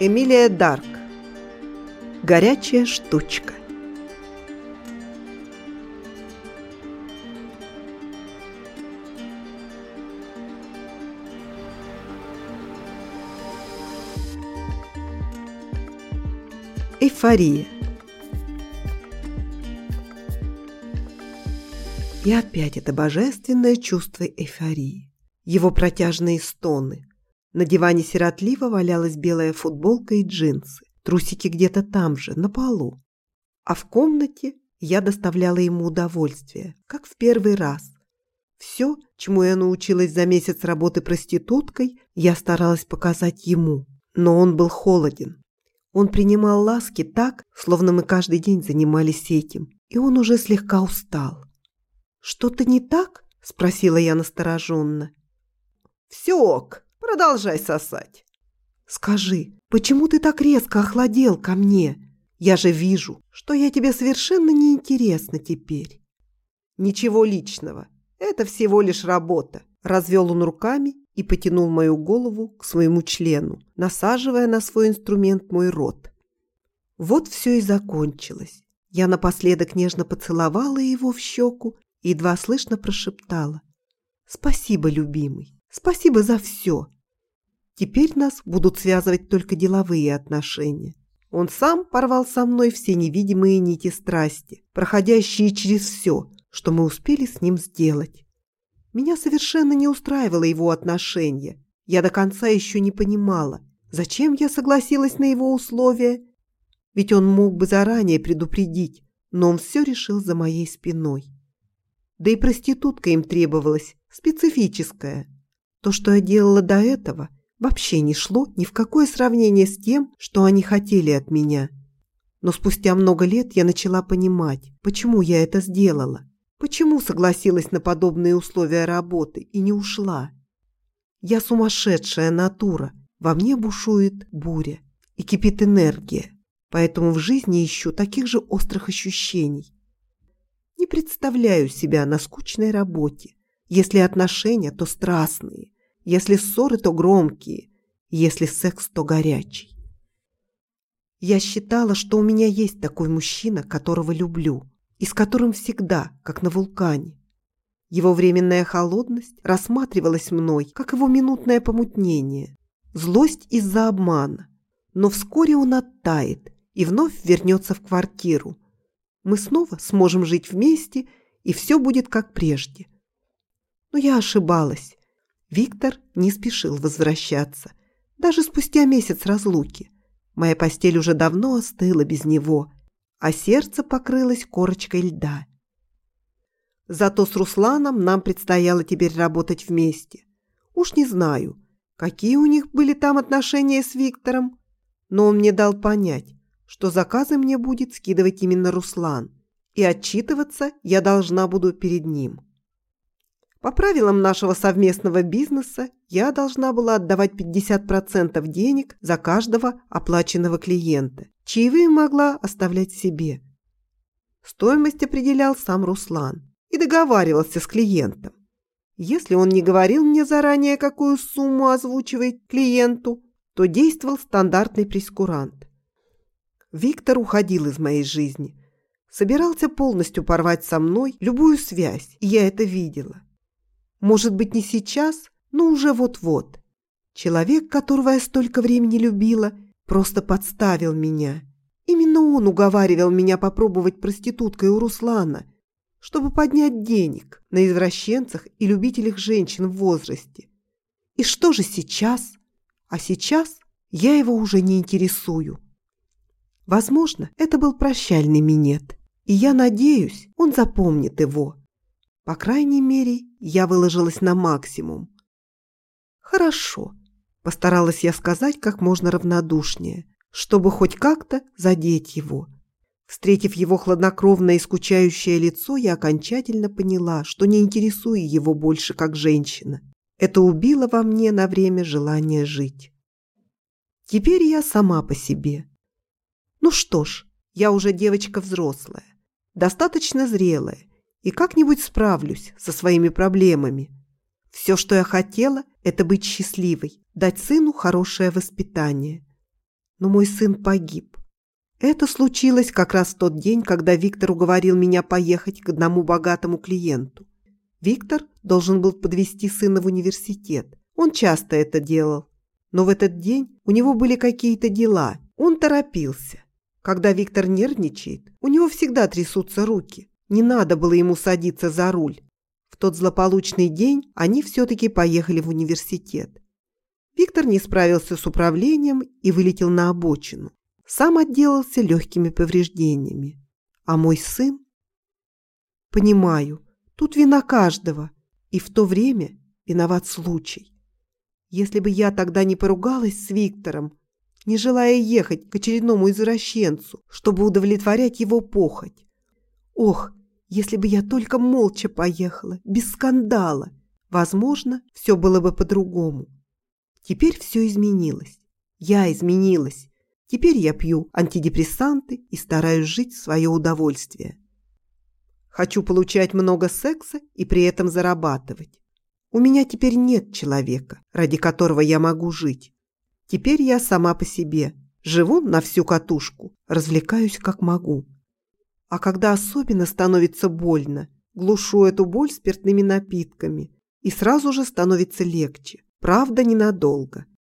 Эмилия Дарк. Горячая штучка. Эйфория. И опять это божественное чувство эйфории. Его протяжные стоны, на диване сиротливо валялась белая футболка и джинсы. Трусики где-то там же, на полу. А в комнате я доставляла ему удовольствие, как в первый раз. Все, чему я научилась за месяц работы проституткой, я старалась показать ему. Но он был холоден. Он принимал ласки так, словно мы каждый день занимались этим, и он уже слегка устал. «Что-то не так?» – спросила я настороженно. «Все ок», Продолжай сосать. Скажи, почему ты так резко охладел ко мне? Я же вижу, что я тебе совершенно неинтересна теперь. Ничего личного. Это всего лишь работа. Развел он руками и потянул мою голову к своему члену, насаживая на свой инструмент мой рот. Вот все и закончилось. Я напоследок нежно поцеловала его в щеку и едва слышно прошептала. «Спасибо, любимый, спасибо за все. Теперь нас будут связывать только деловые отношения. Он сам порвал со мной все невидимые нити страсти, проходящие через все, что мы успели с ним сделать. Меня совершенно не устраивало его отношение. Я до конца еще не понимала, зачем я согласилась на его условия. Ведь он мог бы заранее предупредить, но он все решил за моей спиной. Да и проститутка им требовалась, специфическая. То, что я делала до этого – вообще не шло ни в какое сравнение с тем, что они хотели от меня. Но спустя много лет я начала понимать, почему я это сделала, почему согласилась на подобные условия работы и не ушла. Я сумасшедшая натура, во мне бушует буря и кипит энергия, поэтому в жизни ищу таких же острых ощущений. Не представляю себя на скучной работе, если отношения, то страстные, если ссоры, то громкие, если секс, то горячий. Я считала, что у меня есть такой мужчина, которого люблю, и с которым всегда, как на вулкане. Его временная холодность рассматривалась мной, как его минутное помутнение, злость из-за обмана. Но вскоре он оттает и вновь вернется в квартиру. Мы снова сможем жить вместе, и все будет как прежде. Но я ошибалась. Виктор не спешил возвращаться, даже спустя месяц разлуки. Моя постель уже давно остыла без него, а сердце покрылось корочкой льда. Зато с Русланом нам предстояло теперь работать вместе. Уж не знаю, какие у них были там отношения с Виктором, но он мне дал понять, что заказы мне будет скидывать именно Руслан, и отчитываться я должна буду перед ним. По правилам нашего совместного бизнеса я должна была отдавать 50% денег за каждого оплаченного клиента. Чаевые могла оставлять себе. Стоимость определял сам Руслан и договаривался с клиентом. Если он не говорил мне заранее, какую сумму озвучивает клиенту, то действовал стандартный прескурант. Виктор уходил из моей жизни. Собирался полностью порвать со мной любую связь, и я это видела. Может быть, не сейчас, но уже вот-вот. Человек, которого я столько времени любила, просто подставил меня. Именно он уговаривал меня попробовать проституткой у Руслана, чтобы поднять денег на извращенцах и любителях женщин в возрасте. И что же сейчас? А сейчас я его уже не интересую. Возможно, это был прощальный минет, и я надеюсь, он запомнит его. По крайней мере, я выложилась на максимум. «Хорошо», – постаралась я сказать как можно равнодушнее, чтобы хоть как-то задеть его. Встретив его хладнокровное и скучающее лицо, я окончательно поняла, что не интересую его больше как женщина. Это убило во мне на время желание жить. Теперь я сама по себе. Ну что ж, я уже девочка взрослая, достаточно зрелая и как-нибудь справлюсь со своими проблемами. Все, что я хотела, это быть счастливой, дать сыну хорошее воспитание. но мой сын погиб. Это случилось как раз в тот день, когда Виктор уговорил меня поехать к одному богатому клиенту. Виктор должен был подвести сына в университет. Он часто это делал. Но в этот день у него были какие-то дела. Он торопился. Когда Виктор нервничает, у него всегда трясутся руки. Не надо было ему садиться за руль. В тот злополучный день они все-таки поехали в университет. Виктор не справился с управлением и вылетел на обочину. Сам отделался легкими повреждениями. А мой сын? Понимаю, тут вина каждого. И в то время виноват случай. Если бы я тогда не поругалась с Виктором, не желая ехать к очередному извращенцу, чтобы удовлетворять его похоть. Ох, если бы я только молча поехала, без скандала, возможно, все было бы по-другому. Теперь все изменилось. Я изменилась. Теперь я пью антидепрессанты и стараюсь жить в свое удовольствие. Хочу получать много секса и при этом зарабатывать. У меня теперь нет человека, ради которого я могу жить. Теперь я сама по себе, живу на всю катушку, развлекаюсь как могу. А когда особенно становится больно, глушу эту боль спиртными напитками, и сразу же становится легче. Правда, ненадолго.